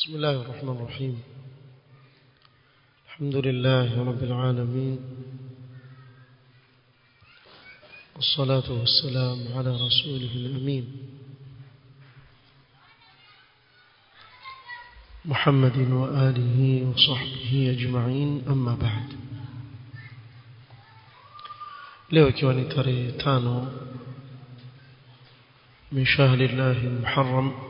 بسم الله الرحمن الرحيم. الحمد لله رب العالمين. والصلاة والسلام على رسوله الأمين. محمد وآله وصحبه أجمعين أما بعد. leo ikiwa ni min shahri llahi muharram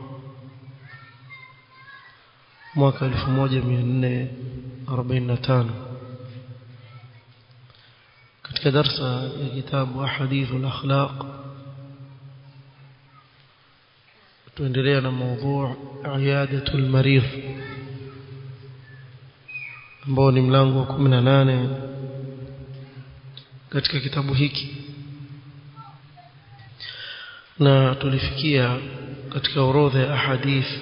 mwaka 1445 katika darsa ya kitabu ahadithu al-akhlaq tuendelea na mada iadatu al-marid ambao ni mlango wa 18 katika kitabu hiki. Na tulifikia katika orodha ya ahadithi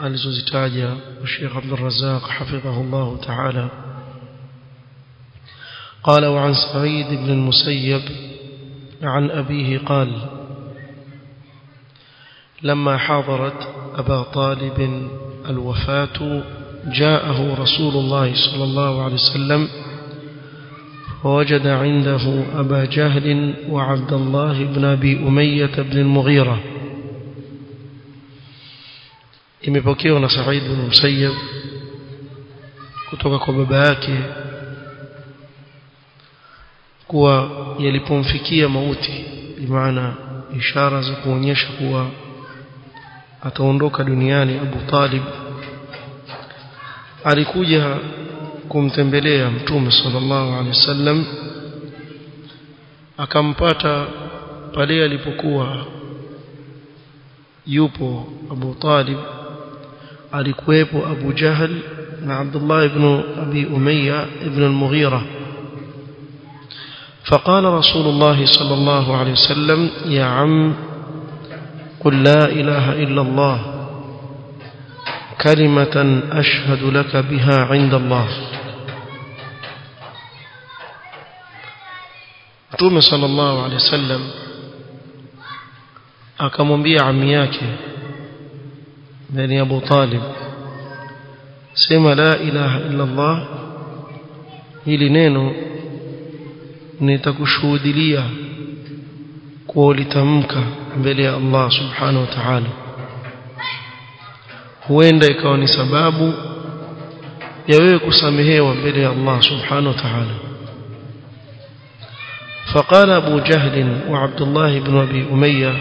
alizozitaja Sheikh Abdul Razzaq حفظه الله تعالى قال وعن سعيد بن المسيب عن أبيه قال لما حضرت أبا طالب الوفاة جاءه رسول الله صلى الله عليه وسلم فوجد عنده أبا جهل وعبد الله بن أبي أمية بن المغيرة imepokewa na Said bin Musayyab kutoka kwa baba yake kuwa yalipomfikia mauti bimaana ishara za kuonyesha kuwa ataondoka duniani Abu Talib alikuja kumtembelea mtume sallallahu alaihi wasallam akampata pale alipokuwa yupo Abu Talib alikuwepo Abu جهل na عبد الله بن أبي أمية بن المغيرة فقال رسول الله صلى الله عليه وسلم يا عم قل لا إله إلا الله كلمة أشهد لك بها عند الله ثم صلى الله عليه وسلم أكمن بي عمياتي bani Abu Talib sema la ilaha illa Allah hili neno nitakushuhudilia kuwa ulitamka mbele ya Allah subhanahu wa ta'ala huenda ikawa ni sababu ya wewe kusamehewa mbele ya Allah subhanahu wa ta'ala فقال أبو جهل وعبد الله بن أبي أمية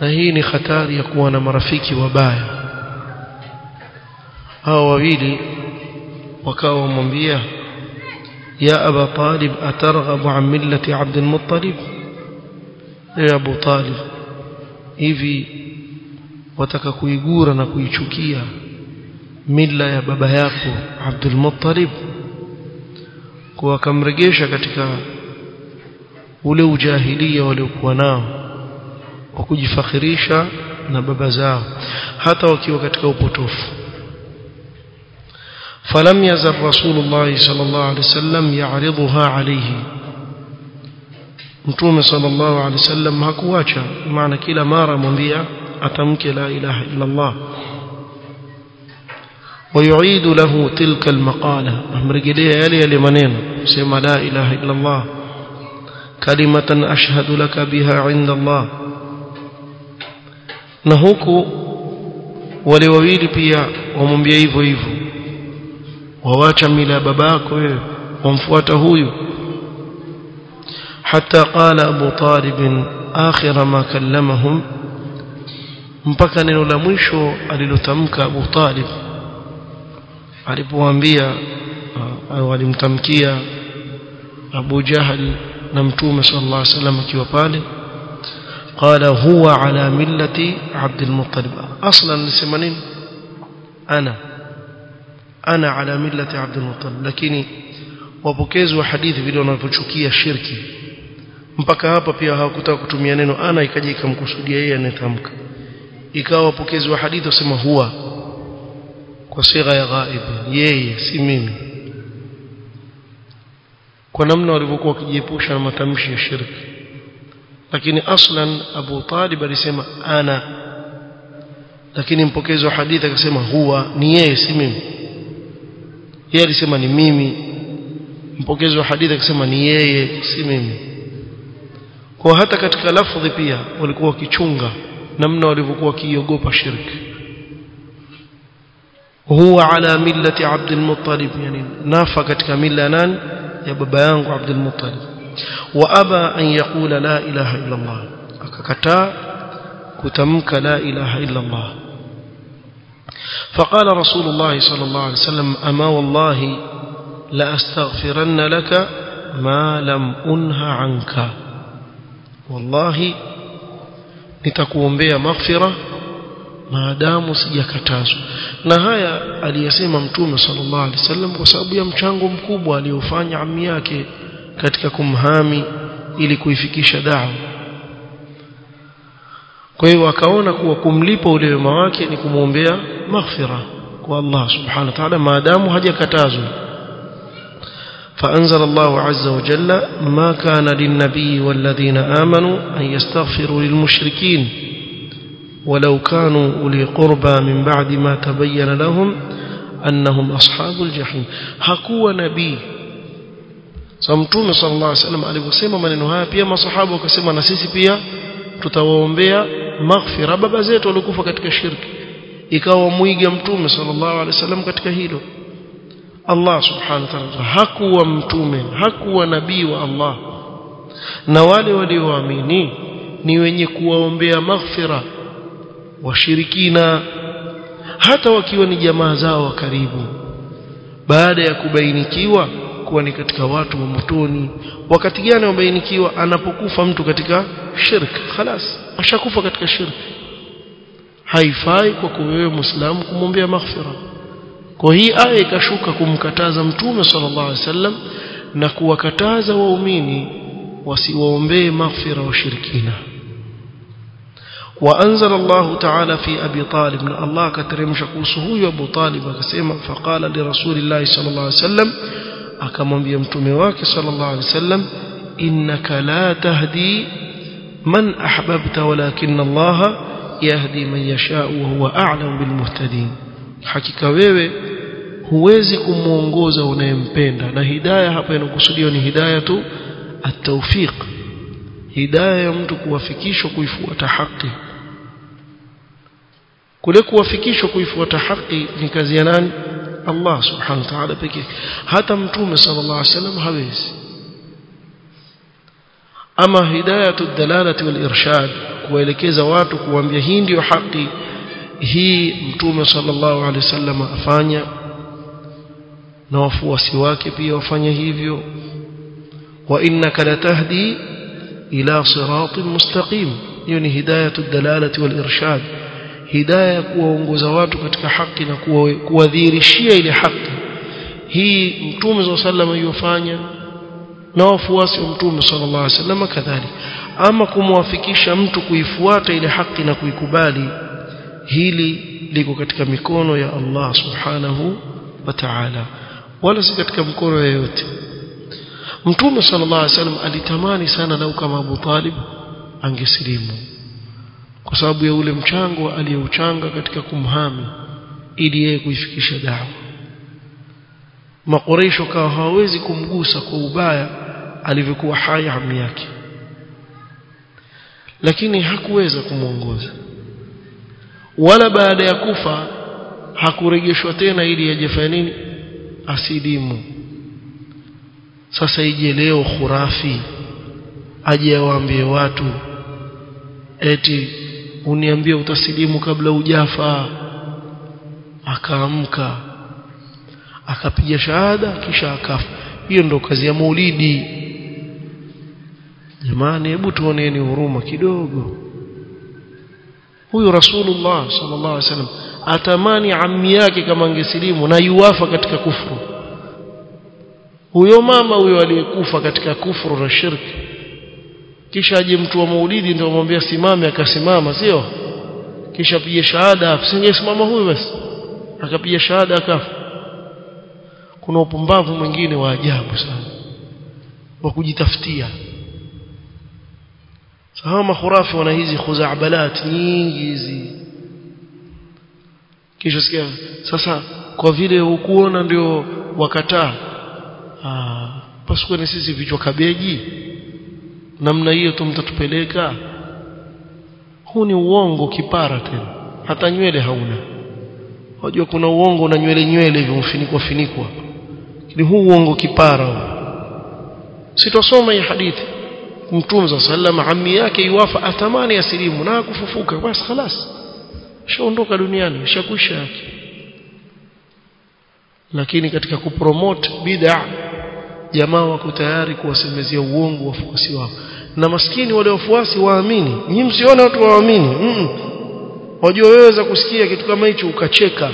na hii ni hatari ya kuwa na marafiki wabaya. Hao wawili wakawa wamwambia ya aba talib atarghabu an millati abdul muttalib? Ya abu talib hivi wataka kuigura na kuichukia mila ya baba yako abdul muttalib? Kwa akamregesha katika ule ujahilia waliokuwa nao. Wa kujifakhirisha na baba zao hata wakiwa katika upotofu رسول الله صلى الله عليه وسلم يعرضها عليه mtume sallallahu alaihi wasallam hakuacha maana kila mara mwambia atamke la ilaha illa Allah ويعيد له تلك المقالة أمرجلية يلي يلي منين سيما لا إله إلا الله كلمة أشهد لك بها عند الله نهوك ولوويل بيا ومنبيا hivyo hivyo wawacha mila ya babako wewe wamfuata huyu حتى قال أبو طالب آخر ما كلمهم mpaka neno la mwisho alilotamka Abu Talib alipowaambia au alimtamkia Abu Jahal na Mtume sallallahu alaihi wasallam akiwa pale قال هو على ملة عبد المطلب اصلا nisema nini ana ana ala millati عبد المطلب lakini wapokezi wa hadithi vile wanavyochukia shirki mpaka hapa pia hawakutaka kutumia neno ana ikaja ikamkusudia yeye anayetamka ikawa wapokezi wa hadithi wasema huwa kwa sigha ya ghaib yeye si mimi kwa namna walivyokuwa wakijiepusha na matamshi ya shirki lakini aslan Abu Talib alisema ana. Lakini mpokezi wa hadithi akasema huwa ni yeye si mimi. Yeye alisema ni mimi. Mpokezi wa hadithi akasema ni yeye si mimi. Kwa hata katika lafdhi pia walikuwa wakichunga namna walivyokuwa wakiogopa shirki huwa ala millati Abdul yani nafa katika mila nani? Ya baba yangu Abdul aba an yaqula la ilaha illa Allah akakataa kutamka la ilaha illa Allah فقال رسول الله صلى الله عليه وسلم أما والله لأستغفرن لك ما لم أنه عنك والله nitakuombea maghfira maadamu sijakatazwa na haya aliyasema mtume sallallahu alaihi wasallam kwa sababu ya mchango mkubwa aliofanya ammi yake katika kumhami ili kuifikisha dawa kwa hiyo akaona kuwa kumlipa ule wema wake ni kumwombea maghfira kwa Allah subhanahu wa ta'ala maadamu hajakatazwa فأنزل الله عز وجل ما كان للنبي والذين آمنوا أن يستغفروا للمشركين ولو كانوا أولي قربى من بعد ما تبين لهم أنهم أصحاب الجحيم hakuwa nabii sa mtume sallallahu alaihi wasallam alivyosema maneno haya pia masahaba wakasema na sisi pia tutawaombea maghfira. Baba zetu walikufa katika shirki ikawa mwiga mtume sallallahu alaihi wasallam katika hilo. Allah subhanahu wa ta'ala hakuwa mtume hakuwa nabii wa Allah. Na wale walioamini ni wenye kuwaombea maghfira washirikina hata wakiwa ni jamaa zao wa karibu. Baada ya kubainikiwa kuwa ni katika watu wa motoni wakati gani wabainikiwa anapokufa mtu katika shirk خلاص ashakufa katika shirk haifai kwa wewe muislamu kumwombea maghfira kwa hii aya ikashuka kumkataza mtume sallallahu alaihi wasallam na kuwakataza waumini wasiwaombee maghfira washirikina وأنزل الله تعالى في أبي طالب من الله كترمش كوسه أبو طالب كسيما فقال لرسول الله صلى الله عليه وسلم akamwambia mtume wake sallallahu alaihi wasallam innaka la tahdi man ahbabta walakin Allah yahdi man yashau wa huwa a'lam bil muhtadin. Hakika wewe huwezi kumwongoza unayempenda. Na hidaya hapa inakusudiwa ni hidaya tu at-tawfiq. Hidayah ya mtu kuwafikishwa kuifuata haki. Kule kuwafikishwa kuifuata haki ni kazi ya nani? Allah subhanahu wa ta'ala pekee hata mtume sallallahu alaihi wasallam hawezi ama hidayatu dalalati wal irshad kuelekeza watu kuambia hii ndiyo haki hii mtume sallallahu alaihi wasallam afanya na wafuasi wake pia wafanya hivyo wa innaka latahdi ila siratin mustaqim hiyo ni hidayatu dalalati wal irshad hidayah kuwaongoza watu katika haki na kuwadhihirishia ile haki. Hii mtume sallallahu sallam wasallam na wafuasi wa mtume sallallahu alaihi wasallam kadhalika. Ama kumwafikisha mtu kuifuata ile haki na kuikubali hili liko katika mikono ya Allah subhanahu wa ta'ala wala si katika mkono yoyote. Mtume sallallahu alaihi wasallam alitamani sana lau kama Abu Talib angesilimu kwa sababu ya ule mchango aliyouchanga katika kumhami ili yeye kuifikisha dawa makoresho kawa hawawezi kumgusa kwa ubaya alivyokuwa hai ami yake. Lakini hakuweza kumwongoza wala baada ya kufa hakurejeshwa tena ili ajefanya nini? Asidimu sasa ije leo khurafi aje awaambie watu eti uniambie utasilimu kabla ujafa akaamka akapiga shahada kisha akafa. Hiyo ndo kazi ya maulidi. Jamani hebu tuoneeni huruma kidogo. Huyu rasulullah sallallahu alaihi wasallam atamani ammi yake kama angesilimu na yuwafa katika kufuru. Huyo mama huyo aliyekufa katika kufuru na shirki kisha aje mtu wa maulidi ndio amwambia simame akasimama sio? Kisha pige shahada asingesimama huyu basi. Akapiga shahada akafa. Kuna upumbavu mwingine wa ajabu sana wa kujitafutia. Sawa mahurafi wana hizi khuzabalat nyingi hizi. Kisha sikia sasa kwa vile ukuona ndio wakataa ah pasukwani sisi vichwa kabeji namna hiyo tu mtatupeleka huu ni uongo kipara tena hata nywele hauna wajua kuna uongo na nywele nywele hivyo mfinikwa finikwa ni huu uongo kipara huu sitosoma hii hadithi mtume za sallam ammi yake iwafa atamani asilimu na kufufuka basi خلاص shaondoka duniani shakwisha yake lakini katika kupromote bid'a jamaa wako tayari kuwasemezea uongo wafuasi wao na maskini wale wafuasi waamini. Nyinyi msione watu waamini. Mm wajua weweza kusikia kitu kama hicho ukacheka.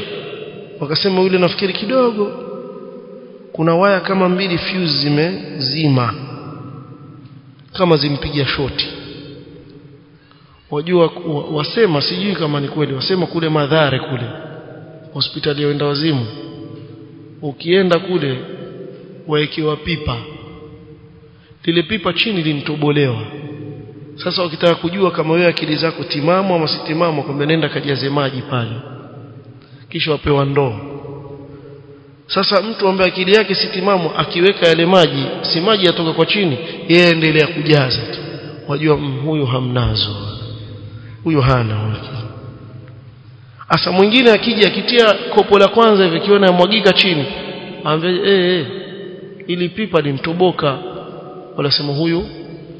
Wakasema yule nafikiri kidogo. Kuna waya kama mbili fuse zimezima. Kama zimpiga shoti. Wajua wasema sijui kama ni kweli wasema kule madhare kule hospitali ya wenda wazimu. Ukienda kule waekewa pipa lile pipa chini lintobolewa sasa ukitaka kujua kama wewe akili zako timamu ama msitimamu kwamba nenda kajaze maji pale. Kisha wapewa ndoo. Sasa mtu ambaye akili yake si timamu akiweka yale maji si maji yatoka kwa chini yeye endelea kujaza tu. Wajua huyu hamnazo. Huyu hana asa mwingine akija akitia kopo la kwanza hivi kiona yamwagika chini amwambia eh eh ili pipa limtoboka wanasema huyu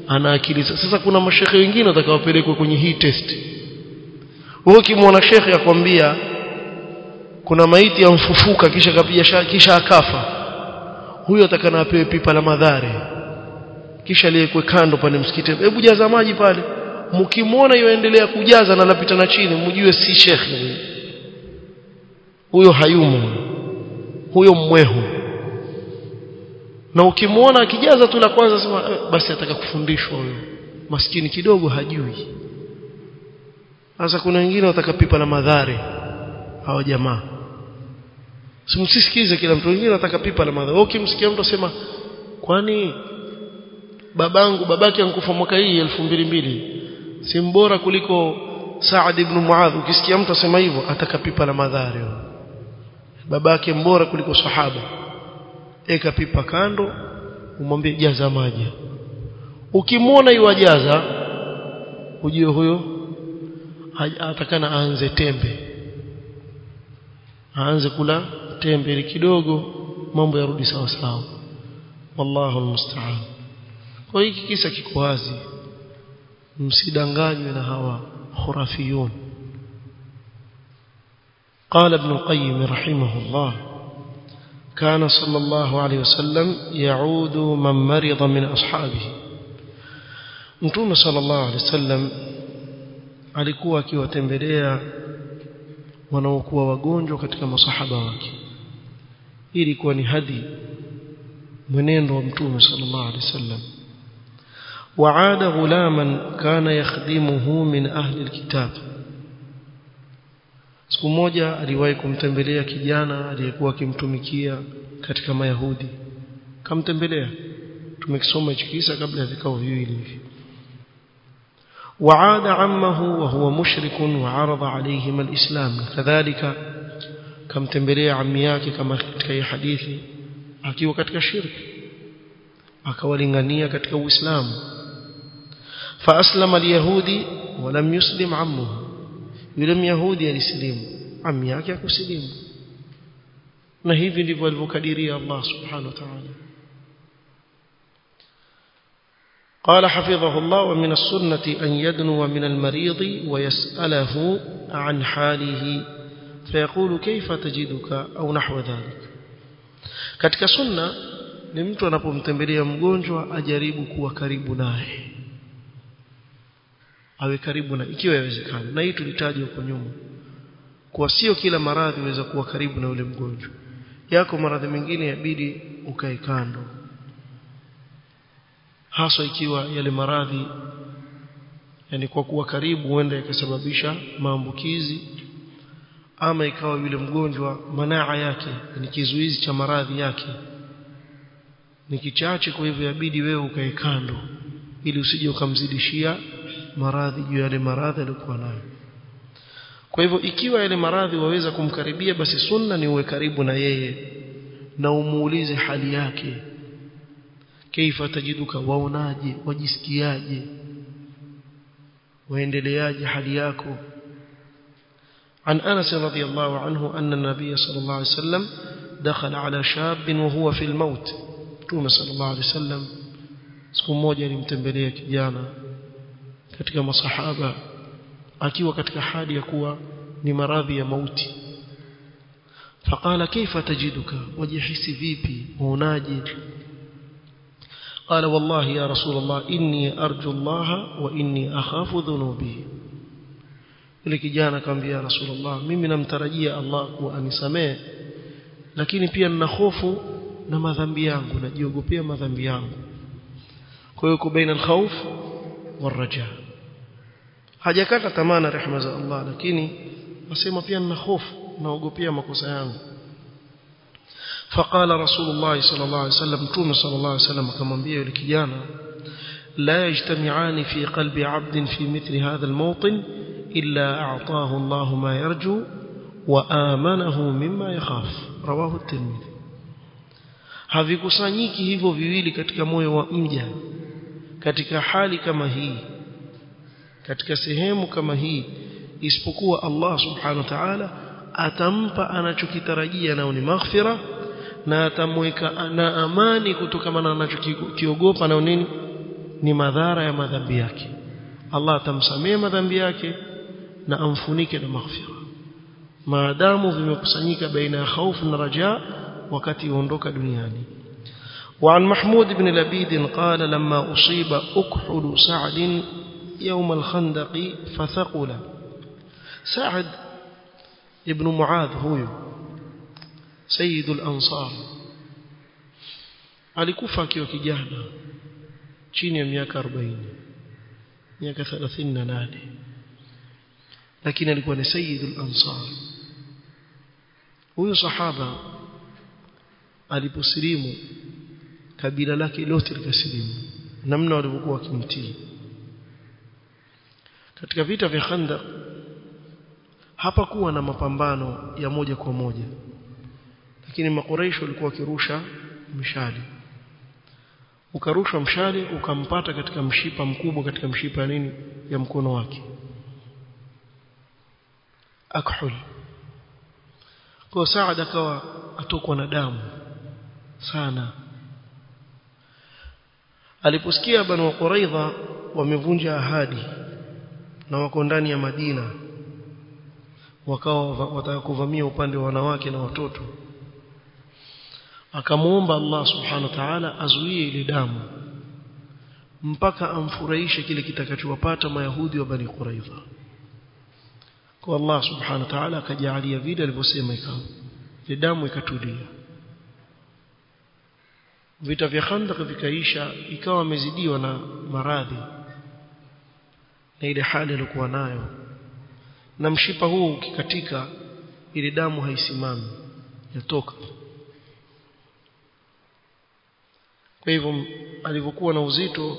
ana akili sasa kuna mashekhe wengine watakawapelekwa kwenye hii test. Wewe ukimwona shekhe akwambia kuna maiti yamfufuka kisha kapiga kisha akafa. Huyo atakana apewe pipa la madhari kisha aliyekwe kando pale msikiti. Hebu jaza maji pale. Mkimwona yoendelea kujaza na lapita na chini mjue si shekhe huyo hayumo. Huyo mwehu na ukimwona akijaza tu la kwanza sema basi ataka kufundishwa huyo maskini kidogo hajui. Sasa kuna wengine wataka pipa la madhare hawa jamaa. Simsisikize kila mtu wengine wataka pipa la madhare. Ukimsikia mtu asema kwani babangu babake ankufa mwaka hii 2002 si mbora kuliko Saad ibn Muadh. Ukisikia mtu asema hivyo ataka pipa la madhare babake mbora kuliko sahaba eka pipa kando umwambie jaza maji ukimwona yuwajaza ujue huyo atakana aanze tembe aanze kula tembe ili kidogo mambo yarudi sawa sawa wallahu almusta'an kwa hiki kisa kiko wazi msidanganywe na hawa khurafiyun قال ابن القيم رحمه الله كان صلى الله عليه وسلم يعود من مرض من أصحابه. نتوم صلى الله عليه وسلم عليكوا كي وتنبليا ونوكوا وقونجو كتك مصحبا وكي إليكوا نهدي منين ومتوم صلى الله عليه وسلم وعاد غلاما كان يخدمه من أهل الكتاب siku moja aliwahi kumtembelea kijana aliyekuwa akimtumikia katika mayahudi kamtembelea tumekisoma hicho kisa kabla ya vikao viwili hivi وعاد عمه وهو مشرك وعرض عليهما الإسلام كذلك kamtembelea ammi yake kama katika hii hadithi akiwa katika shirki akawalingania katika uislamu فاسلم اليهودي ولم يسلم عمه yule myahudi alislimu ami yake akusilimu na hivi ndivyo alivyokadiria Allah subhanahu wa ta'ala. قال حفظه الله ومن السنة أن يدنو من المريض ويسأله عن حاله فيقول كيف تجدك أو نحو ذلك كتك سنة لم تنبو متنبري مغنجوة أجريبك وكريب ناهي awe karibu na ikiwa yawezekana. Na hii tulitaja huko nyuma. Kwa sio kila maradhi inaweza kuwa karibu na yule mgonjwa. Yako maradhi mengine yabidi ukae kando. Hasa ikiwa yale maradhi yani kwa kuwa karibu huenda yakasababisha maambukizi ama ikawa yule mgonjwa manaa yake ni kizuizi cha maradhi yake ni kichache kwa hivyo yabidi wewe ukae kando ili usije ukamzidishia maradhi juu ya yale maradhi aliyokuwa nayo kwa hivyo ikiwa yale maradhi waweza kumkaribia basi sunna ni uwe karibu na yeye na umuulize hali yake kaifa tajiduka waonaje wajisikiaje waendeleaje hali yako عن أنس رضي الله عنه أن النبي صلى الله عليه وسلم دخل على شاب وهو في الموت توم صلى الله عليه وسلم siku moja alimtembelea kijana katika masahaba akiwa katika hali ya kuwa ni maradhi ya mauti faqala kaifa tajiduka wajihisi vipi uonaje قال والله يا رسول الله إني أرجو الله وإني أخاف ذنوبي yule kijana akamwambia rasulullah mimi namtarajia Allah kuwa anisamee lakini pia nina hofu na madhambi yangu najiogopea madhambi yangu kwa hiyo baina alkhawf waraja hajakata tamaa na rehema za Allah lakini nasema pia nina hofu naogopea makosa yangu فقال رسول الله صلى الله عليه وسلم توم صلى الله عليه وسلم akamwambia yule kijana لا يجتمعان في قلب عبد في مثل هذا الموطن إلا أعطاه الله ما يرجو وآمنه مما يخاف رواه الترمذي havikusanyiki hivyo viwili katika moyo wa mja katika hali kama hii katika sehemu kama hii isipokuwa Allah subhanahu wa ta'ala atampa anachokitarajia nao ni maghfira na atamweka na amani kutokana na anachokiogopa nao nini ni madhara ya madhambi yake Allah atamsamea madhambi yake na amfunike na maghfira maadamu vimekusanyika baina ya khaufu na raja wakati uondoka duniani وعن محمود بن لبيد قال لما أصيب أكحل سعد يوم الخندق فثقل سعد ابن معاذ هو سيد الأنصار alikufa akiwa kijana chini ya miaka 40 miaka 38 lakini alikuwa ni sayyidul ansar huyo sahaba aliposilimu kabila lake lote likasilimu namna walivyokuwa wakimtii katika vita vya Khandaq hapakuwa na mapambano ya moja kwa moja. Lakini makoreisho walikuwa wakirusha mshale. Ukarushwa mshale ukampata katika mshipa mkubwa katika mshipa ya nini? Ya mkono wake. Akhul. Kwa Saad akawa atokwa na damu sana. Aliposikia banu Quraidha wamevunja ahadi na wako ndani ya Madina wakawa watakuvamia upande wa wanawake na watoto. Akamuomba Allah subhanahu wa ta'ala azuie ile damu mpaka amfurahishe kile kitakachowapata mayahudi wa bani quraiza kwa Allah subhanahu wa ta'ala akajalia vile alivyosema ikawa ile damu ikatulia. Vita vya Khandaq vikaisha ikawa amezidiwa na maradhi na ile hali alikuwa nayo. Na mshipa huu ukikatika ile damu haisimami yatoka. Kwa hivyo alivyokuwa na uzito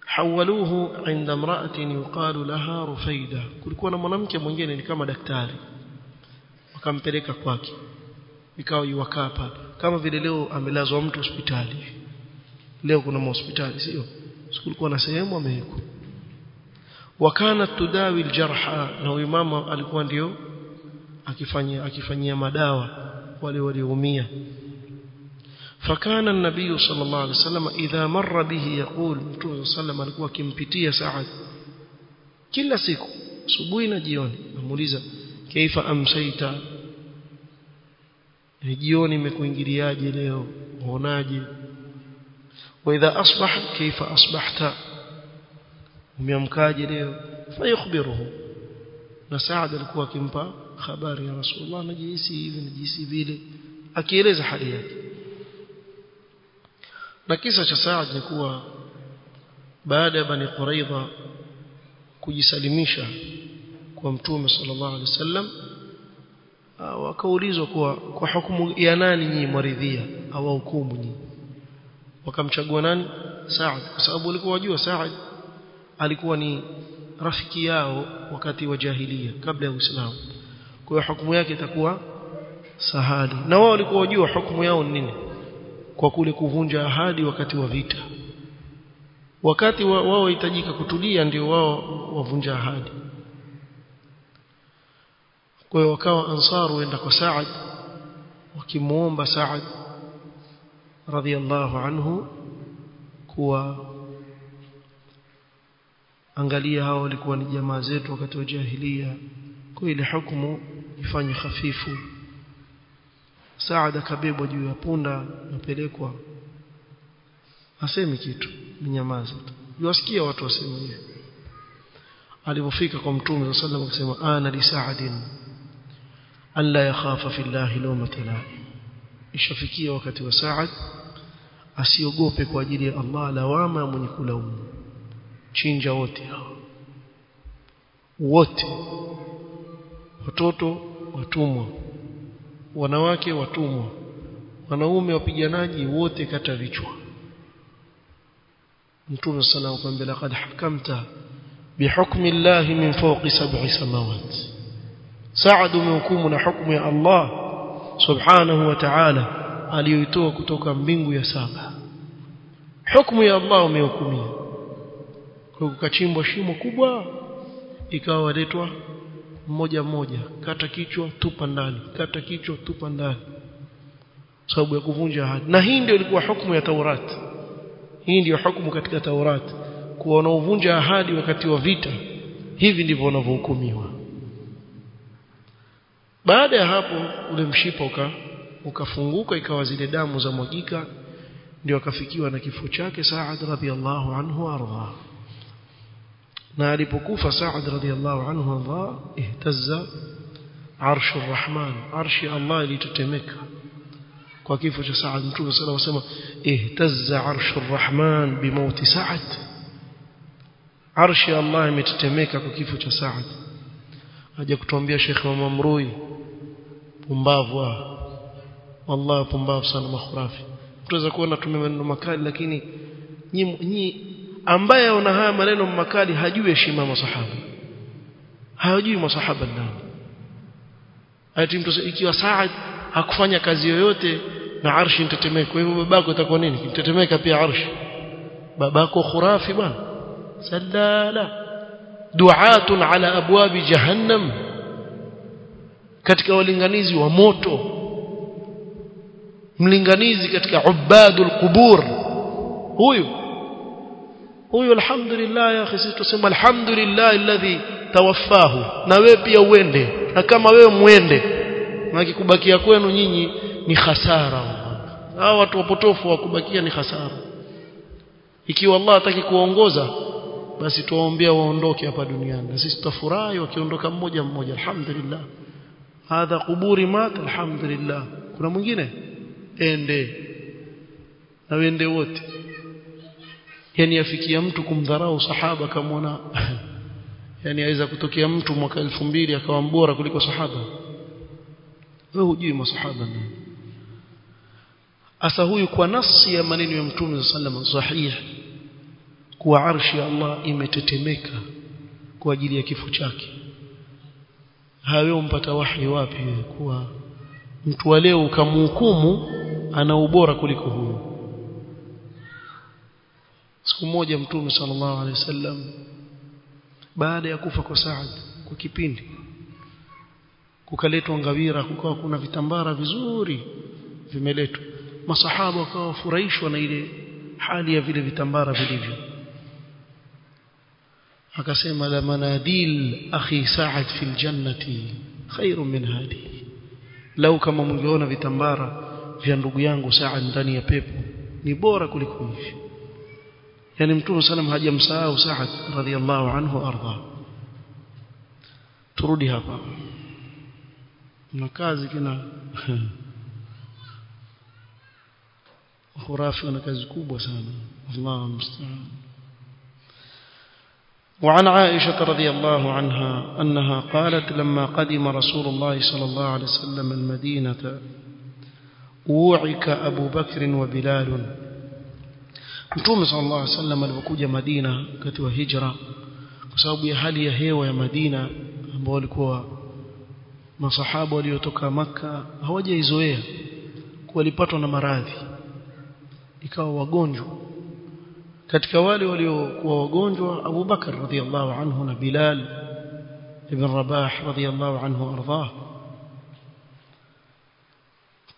hawaluhu inda mraatin yuqalu laha rufaida. Kulikuwa na mwanamke mwingine ni kama daktari. Wakampeleka kwake. Ikawa yuwakaa pale. Kama vile leo amelazwa mtu hospitali. Leo kuna hospitali sio kulikuwa na sehemu amewekwa wakana tudawi aljarha na huyu mama alikuwa ndio akifanyia akifanyia madawa wale walioumia فكان النبي صلى الله عليه وسلم إذا مر به يقول متوم صلى الله alikuwa akimpitia Saad kila siku asubuhi na jioni namuuliza kaifa amsaita jioni imekuingiliaje leo uonaje واذا اصبح كيف اصبحت umeamkaje leo? Fayukhbiruhu. Na Saad alikuwa akimpa habari ya Rasulullah najihisi hivi najihisi vile. Akieleza hali yake. Na kisa cha Saad ni kuwa baada ya Bani Quraidha kujisalimisha kwa Mtume sallallahu alaihi wasallam wakaulizwa kuwa kwa hukumu ya nani nyinyi mwaridhia? Au hukumu nyinyi. Wakamchagua nani? Saad. Kwa sababu walikuwa wajua Saad alikuwa ni rafiki yao wakati wa jahilia kabla ya Uislamu. Kwa hukumu yake itakuwa sahali. Na wao walikuwa wajua hukumu yao ni nini kwa kule kuvunja ahadi wakati wa vita. Wakati wa, wao wahitajika kutulia ndio wao wavunja ahadi. Kwa hiyo wakawa ansaru waenda kwa Saad wakimuomba Saad radhiallahu anhu kuwa angalia hao walikuwa ni jamaa zetu wakati wa jahiliya kwa ile hukumu ifanye hafifu saada kabebwa juu ya punda napelekwa asemi kitu mnyamaza tu. Yuwasikia watu hivyo alipofika kwa mtume sallallahu alayhi wasallam akasema ana li sa'adin an la yakhafa fillahi lawmata la'i ishafikia wakati wa Saad asiogope kwa ajili ya Allah lawama ya mwenye kulaumu chinja wote hao. Wote. Watoto watumwa. Wanawake watumwa. Wanaume wapiganaji wote kata vichwa. Mtume sallallahu alayhi laqad hakamta bihukmi llahi min fawqi sab'i samawat. Saad umehukumu na hukumu ya Allah subhanahu wa ta'ala aliyoitoa kutoka mbingu ya saba. Hukumu ya Allah umehukumia kwa kukachimbwa shimo kubwa ikawa waletwa mmoja mmoja. Kata kichwa tupa ndani. Kata kichwa tupa ndani. Sababu ya kuvunja ahadi. Na hii ndio ilikuwa hukumu ya Taurat. Hii ndio hukumu katika Taurat. Kuwa wanaovunja ahadi wakati wa vita hivi ndivyo wanavyohukumiwa. Baada ya hapo ule mshipa uka ukafunguka ikawa zile damu za mwagika ndio akafikiwa na kifo chake Saad radhiallahu anhu arda na alipokufa Saad radhiallahu anhu arda ihtazza arshu rahman arshi Allah ilitetemeka. Kwa kifo cha Saad mtume sallallahu alayhi wasallam ihtazza arshu rahman bimauti Saad. Arshi Allah imetetemeka kwa kifo cha Saad. Aje kutuambia Sheikh Mamrui pumbavu wallahi pumbavu sana makhurafi. Tunaweza kuona tume maneno makali lakini nyi, nyi ambaye ana haya maneno makali hajui heshima ya masahaba. Hajui masahaba ndani ati mtu ikiwa Saad hakufanya kazi yoyote na arshi mtetemeke kwa hivyo babako itakuwa nini? Kimtetemeka pia arshi. Babako khurafi bwana. Salala du'atun ala abwabi jahannam. Katika walinganizi wa moto. Mlinganizi katika ubadul qubur. Huyu huyu alhamdulillah ya akhi sisi tuseme alhamdulillah alladhi tawaffahu. Na wewe pia uende na kama wewe muende na kikubakia kwenu nyinyi ni hasara hao watu wapotofu wakubakia ni hasara ikiwa Allah hataki kuongoza basi tuwaombea waondoke hapa duniani. Na sisi tutafurahi wakiondoka mmoja mmoja. Alhamdulillah. Hadha kuburi mat alhamdulillah. Kuna mwingine? Ende. Na wende wote yani afikia mtu kumdharau sahaba kamwona yani aweza kutokea mtu mwaka elfu mbili akawa mbora kuliko sahaba. Wewe hujui masahaba nani. Asa huyu kwa nafsi ya maneno ya mtume sallallahu sahihi kuwa arshi ya Allah imetetemeka kwa ajili ya kifo chake. Hayo mpata wahi wapi kuwa mtu wa leo ukamhukumu ana ubora kuliko huyo siku moja mtume sallallahu alaihi wasallam baada ya kufa kwa Saad kwa kipindi kukaletwa ngawira kukawa kuna vitambara vizuri vimeletwa. Masahaba wakawa wafurahishwa na ile hali ya vile vitambara vilivyo. Akasema la manadil akhi Saad fil jannati khairun min hadi. Lau kama mngeona vitambara vya ndugu yangu Saad ndani ya pepo ni bora kuliko hivi yani mtume sallam hajamsahau Saad radhiallahu anhu arda turudi hapa na kazi kina khurafi wana kazi kubwa sana Allah musta'an وعن عائشة رضي الله عنها أنها قالت لما قدم رسول الله صلى الله عليه وسلم المدينة ووعك أبو بكر وبلال Mtume صلى الله عليه وسلم alipokuja Madina wakati wa hijra kwa sababu ya hali ya hewa ya Madina ambao walikuwa masahaba waliotoka maka hawajaizoea walipatwa na maradhi ikawa wagonjwa katika wale waliokuwa wagonjwa Abu Bakar radhiallahu anhu na Bilal ibn Rabah radhiallahu anhu ardhah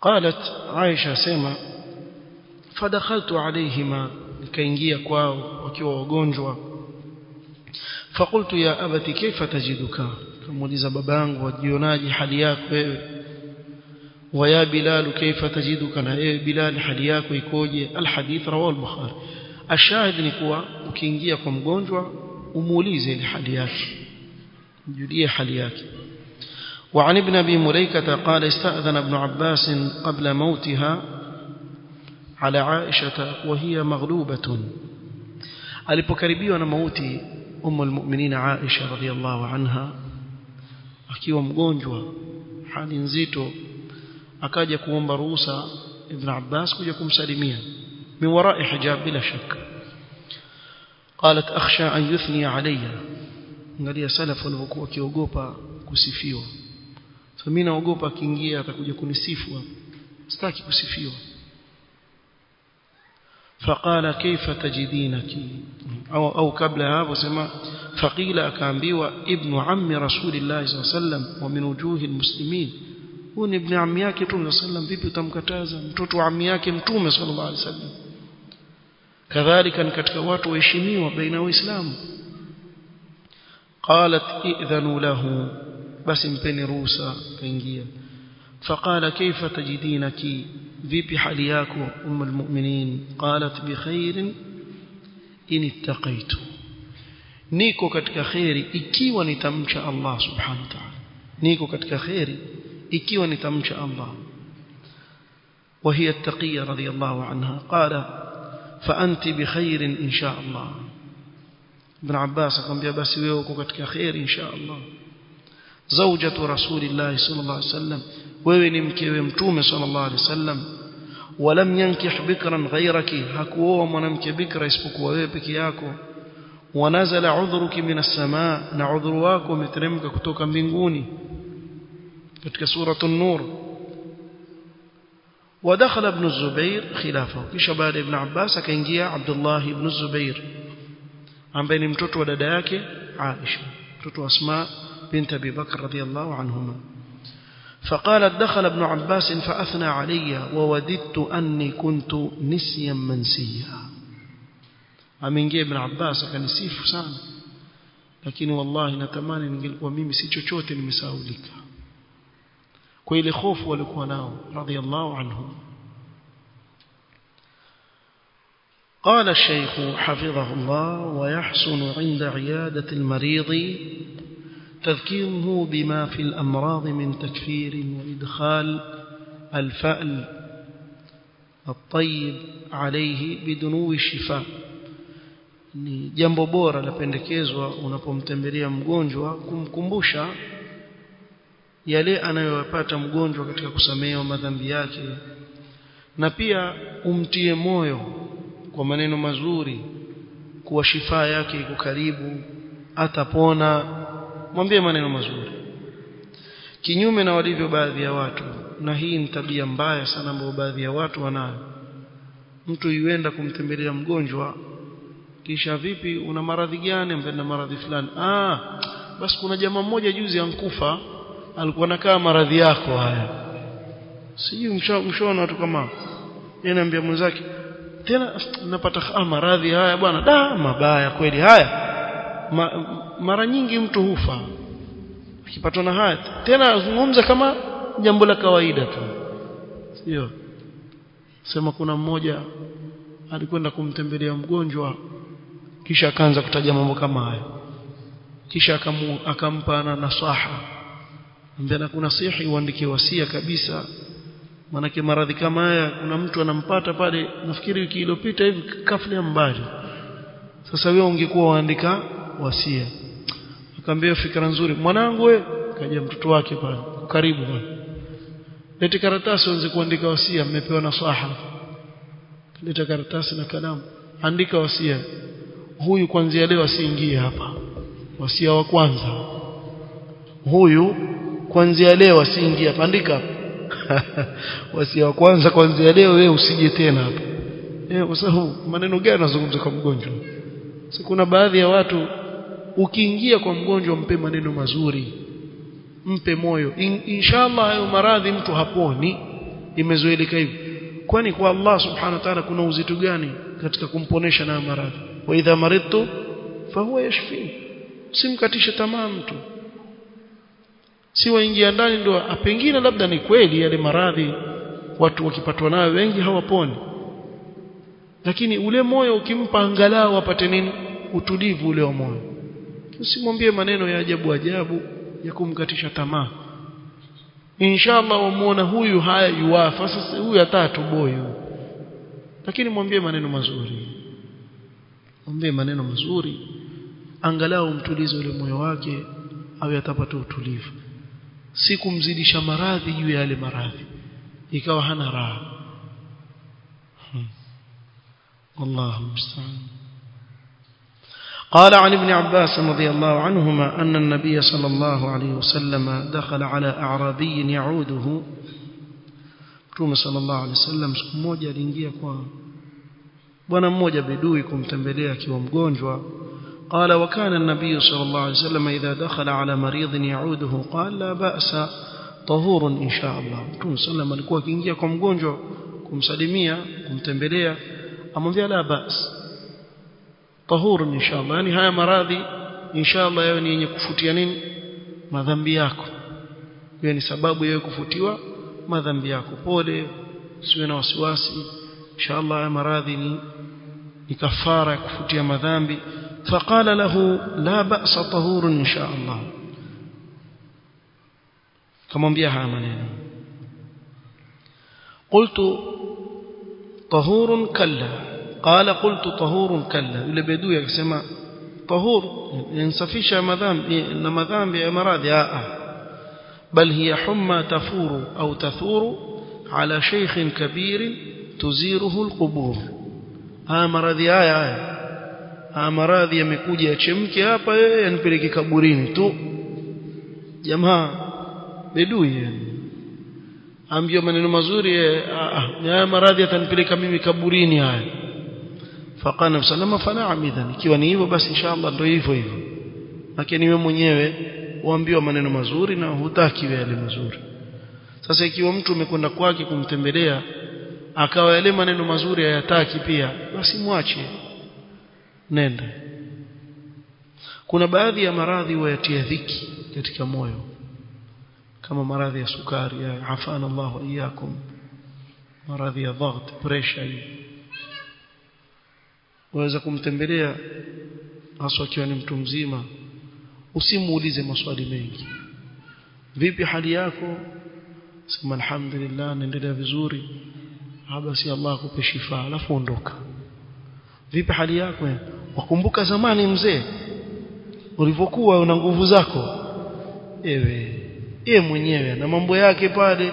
قالت عائشة سما فدخلت عليهما كينجيا كواو وكيو وغنجوا فقلت يا أبتي كيف تجدك؟ كمولي زبابان وديوناجي حالياك ويا بلال كيف تجدك؟ أنا إيه بلال حالياك ويكوجي. الحديث رواه البخاري. الشاهد نكوا وكينجيا كوم غنجوا ومولي زي لحالياك جدي وعن ابن أبي مليكة قال استأذن ابن عباس قبل موتها على عائشة وهي مغلوبة. alipokaribiwa na mauti أم المؤمنين عائشة رضي الله عنها. akiwa mgonjwa hali nzito أكاد يكون ruhusa ابن عباس كي يكون سالميا من وراء حجاب بلا شك. قالت أخشى أن يثني علي. قال يا سلف ولوكو كيوغوبا كسيفيو فمين أوغوبا كينجيا يكون كنسيفو استاكي كسيفيو فقال كيف تجدينك؟ أو, أو قبلها وسمع فقيل أكامبي ابن عم رسول الله صلى الله عليه وسلم ومن وجوه المسلمين. هون ابن عمياك صلى الله عليه وسلم بيبي تمكتازا متوت عمياك متوم صلى الله عليه وسلم. كذلك انكتك وات ويشمي وبين وإسلام قالت ائذنوا له. بس امتني روسا فانجيا فقال كيف تجدينك؟ Vipi hali yako ummu almu'minin qalat bi khairin in ittaqaitu niko katika khairi ikiwa nitamcha Allah subhanahu wa ta'ala niko katika khairi ikiwa nitamcha Allah وهي التقية رضي الله عنها قال فأنت بخير إن شاء الله ابن عباس قام بيا بس ويوكو كتك خير إن شاء الله زوجة رسول الله صلى الله عليه وسلم wewe ni mkewe mtume sallallahu alaihi ولم ينكح بكرا غيرك هكوه منمك بكرا يسبك ويبك ياكو. ونزل عذرك من السماء نعذرواك ومترمك كتوكا منغوني. كتك سورة النور. ودخل ابن الزبير خلافه. في شباب ابن عباس كان جيا عبد الله ابن الزبير. عن بين متوت ولداك عائشة. متوت أسماء بنت أبي بكر رضي الله عنهما. فقالت دخل ابن عباس فأثنى علي ووددت أني كنت نسيا منسيا. أمينجي ابن عباس كان سيف سان لكن والله نتمنى وميمي سيتشوتي المساولك كويل خوف ولكواناو رضي الله عنهم قال الشيخ حفظه الله ويحسن عند عيادة المريض تذكيره بما في الأمراض من تكفير وإدخال الفأل الطيب عليه بدنو الشفاء ni jambo bora lapendekezwa unapomtembelea mgonjwa kumkumbusha yale anayoyapata mgonjwa katika kusamehewa madhambi yake na pia umtie moyo kwa maneno mazuri kuwa shifaa yake iko karibu atapona mwambie maneno mazuri. Kinyume na walivyo baadhi ya watu na hii ni tabia mbaya sana ambayo baadhi ya watu wanayo. Mtu yuenda kumtembelea mgonjwa kisha vipi una maradhi gani? Mpenda maradhi fulani. Ah basi kuna jamaa mmoja juzi ankufa alikuwa nakaa maradhi yako haya. Sijui mshona watu kama yeye anambia mwenzake tena napata maradhi haya bwana. Da mabaya kweli haya Ma, mara nyingi mtu hufa. Akipatwa na haya tena azungumza kama jambo la kawaida tu. Sio? Sema kuna mmoja alikwenda kumtembelea mgonjwa kisha akaanza kutaja mambo kama hayo. Kisha akampa na nasaha. Mbele na kunasihi uandike wasia kabisa. Manake maradhi kama haya kuna mtu anampata pale nafikiri wiki iliyopita hivi kaflia mbali. Sasa wewe ungekuwa waandika wasia. Akamwambia fikra nzuri. Mwanangu we kaja mtoto wake pale. Karibu bwana leta karatasi uanze kuandika wasia. Mmepewa nasaha leta karatasi na kalamu. Andika wasia. Huyu kuanzia leo asiingie hapa. Wasia wa kwanza. Huyu kuanzia leo asiingie hapa. Andika. Wasia wa kwanza kuanzia leo wewe usije tena hapa. Eh kwa sababu maneno gani nazungumza kwa mgonjwa? Si kuna baadhi ya watu ukiingia kwa mgonjwa mpe maneno mazuri mpe moyo. In, inshallah hayo maradhi mtu haponi. Imezoeleka hivyo kwani kwa Allah subhanahu wa ta'ala kuna uzito gani katika kumponesha na maradhi? Wa idha maridtu fahuwa yashfi. Simkatishe tamaa mtu. Si waingia ndani ndio apengine labda ni kweli yale maradhi watu wakipatwa nayo wengi hawaponi. Lakini ule moyo ukimpa angalau apate nini? Utulivu ule wa moyo usimwambie maneno ya ajabu ajabu ya kumkatisha tamaa. Inshallah umuona huyu haya yuafa sasa huyu atatu boyu lakini mwambie maneno mazuri. Mwambie maneno mazuri. Angalau mtulize ule moyo wake awe atapata utulivu. Si kumzidisha maradhi juu ya yale maradhi. Ikawa hana raha. Hmm. Allahu musta'an. قال عن ابن عباس رضي الله عنهما أن النبي صلى الله عليه وسلم دخل على أعرابي يعوده. Mtume صلى الله عليه وسلم kwa bwana mmoja bedui kumtembelea akiwa mgonjwa. قال وكان النبي صلى الله عليه وسلم إذا دخل على مريض يعوده قال لا بأس طهور إن شاء الله Mtume صلى الله عليه وسلم alikuwa akiingia kwa mgonjwa kumsalimia kumtembelea. Amwambia la bas tahur inshallah. Yani haya maradhi inshallah yawe ni yenye kufutia nini? Madhambi yako. Hiyo ni sababu yawe kufutiwa madhambi yako. Pole usiwe na wasiwasi. Inshallah haya maradhi ni ni kafara ya kufutia madhambi. Faqala lahu la ba'sa tahur inshallah. Kamwambia haya maneno. Qultu tahurun kalla. قال قلت طهور كلا. يقول بيدو يقسم طهور ينصفيش مذام مذام بأمراض يا بل هي حمى تفور أو تثور على شيخ كبير تزيره القبور. ها مرضي آية آية ها مرضي يمكوج يشمك ها ينبرك كبورين تو. جمها بدوي أم يوم أن المزور يا. مرضي تنبرك مي كبورين آية, آية. Faqana salama fanaam idhan ikiwa ni hivyo basi inshallah ndio hivyo hivyo. Lakini wewe mwenyewe uambiwa maneno mazuri na hutaki yale mazuri. Sasa ikiwa mtu umekwenda kwake kumtembelea akawa yale maneno mazuri hayataki pia basi mwache. Nenda. Kuna baadhi ya maradhi huyatia dhiki katika moyo. Kama maradhi ya sukari ya afana Allah iyakum maradhi ya dhaght pressure waweza kumtembelea hasa akiwa ni mtu mzima. Usimuulize maswali mengi. Vipi hali yako? Sema alhamdulillah naendelea vizuri. Basi Allah akupe shifa alafu ondoka. Vipi hali yako? Wakumbuka zamani mzee ulivyokuwa una nguvu zako. Ewe yeye mwenyewe na mambo yake pale.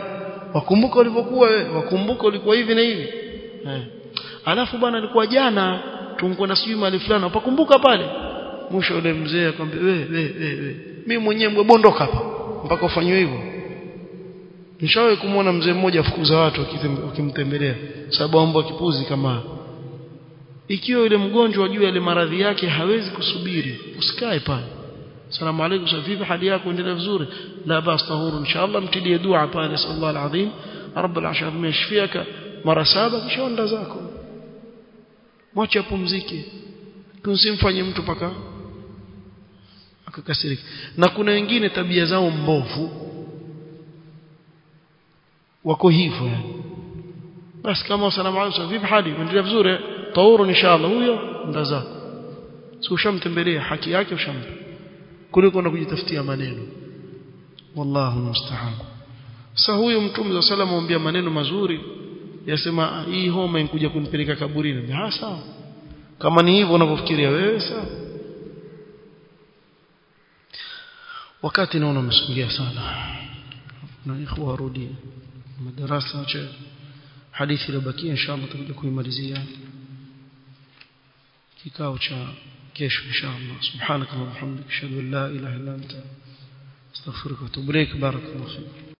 Wakumbuka ulivyokuwa wewe wakumbuka ulikuwa hivi na hivi. Eh. Alafu bwana alikuwa jana tungekwenda sijui mali fulani upakumbuka pale. Mwisho yule mzee akamwambia we we we, we. mimi mwenyewe mbondoka hapa mpaka ufanywe hivyo. Nishawahi kumwona mzee mmoja afukuza watu akimtembelea sababu mambo kipuzi kama ikiwa yule mgonjwa juu yale maradhi yake hawezi kusubiri. Usikae pale. Salamu alaykum vipi hali yako? Endelea vizuri? La bas tahuru. Inshallah mtilie dua pale sallallahu alazim rabbul alashar mashfiaka. Mara saba kisha onda zako mwache apumzike. Tusimfanye mtu paka akakasirika na kuna wengine tabia zao mbovu. Wako hivyo basi kama salamu alaykum vipi hali? Endelea vizuri tauru inshallah. Huyo ndaza sio si ushamtembelea haki yake ushampa. Kuliko na kujitafutia maneno. Wallahu musta'an. Sasa huyu mtume wa sallam amwambia maneno mazuri yasema hii homa inkuja kunipeleka kaburini ha sawa kama ni hivyo unavyofikiria wewe sawa wakati naona umesongea sana na ikhwa warudi madarasa acha hadithi iliyobakia inshallah tutakuja kuimalizia kikao cha kesho inshallah subhanakallahumma wa bihamdika ashhadu an la ilaha illa anta astaghfiruka wa atubu ilaik barakallahu